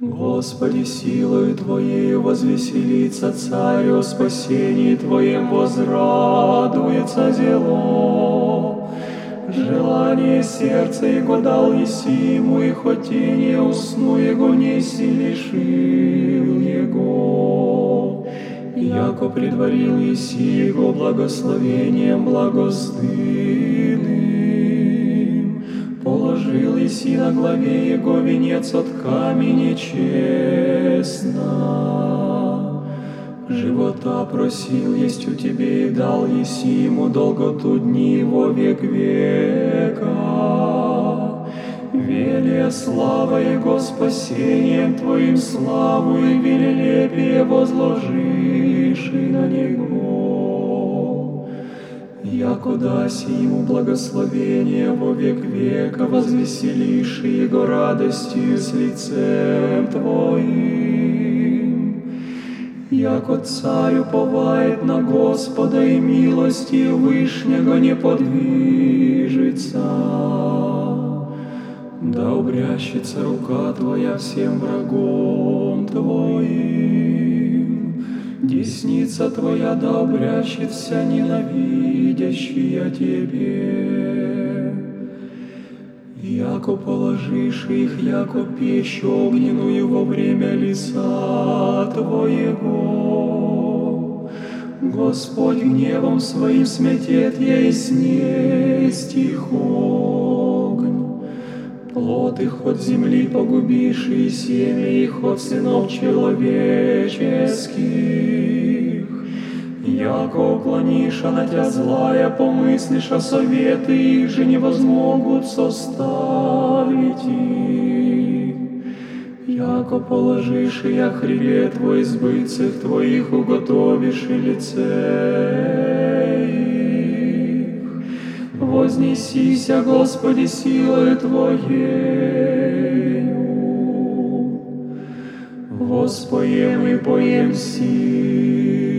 Господи, силою Твоей возвеселится Царь, о Твоем возрадуется зело. Желание сердца Его дал Еси ему, и хоть и не усну Его, не лишил Его. Яко предварил Еси Его благословением благостынным, положил Еси на главе Его венец от камени честно. Живота просил есть у тебе и дал еси ему долготу дни его век века. Велия слава Его спасением Твоим славу и велелепие возложишь и на Него. Яко даси Ему благословение во век века, возвеселишь Его радостью с лицем Твоим. Яко царь уповает на Господа и милостью Вышнего не подвижется. Да обрящется рука Твоя всем врагом Твоим. Десница Твоя да обрящет вся ненавидящая Тебе. Яко положишь их, яко пищу огненную во время лица Твоего. Господь гневом своим сметет и снесть их огонь. Плод их от земли погубишь, и семя их от сынов человеческих. Яко уклонишь на тебя злая, помыслишь о советы их же не возмогут составить. Яко положишь и я хребет твой избытцах твоих уготовишь и лице их. Вознесися, Господи, силой Твоею. Воспоем и поем сил.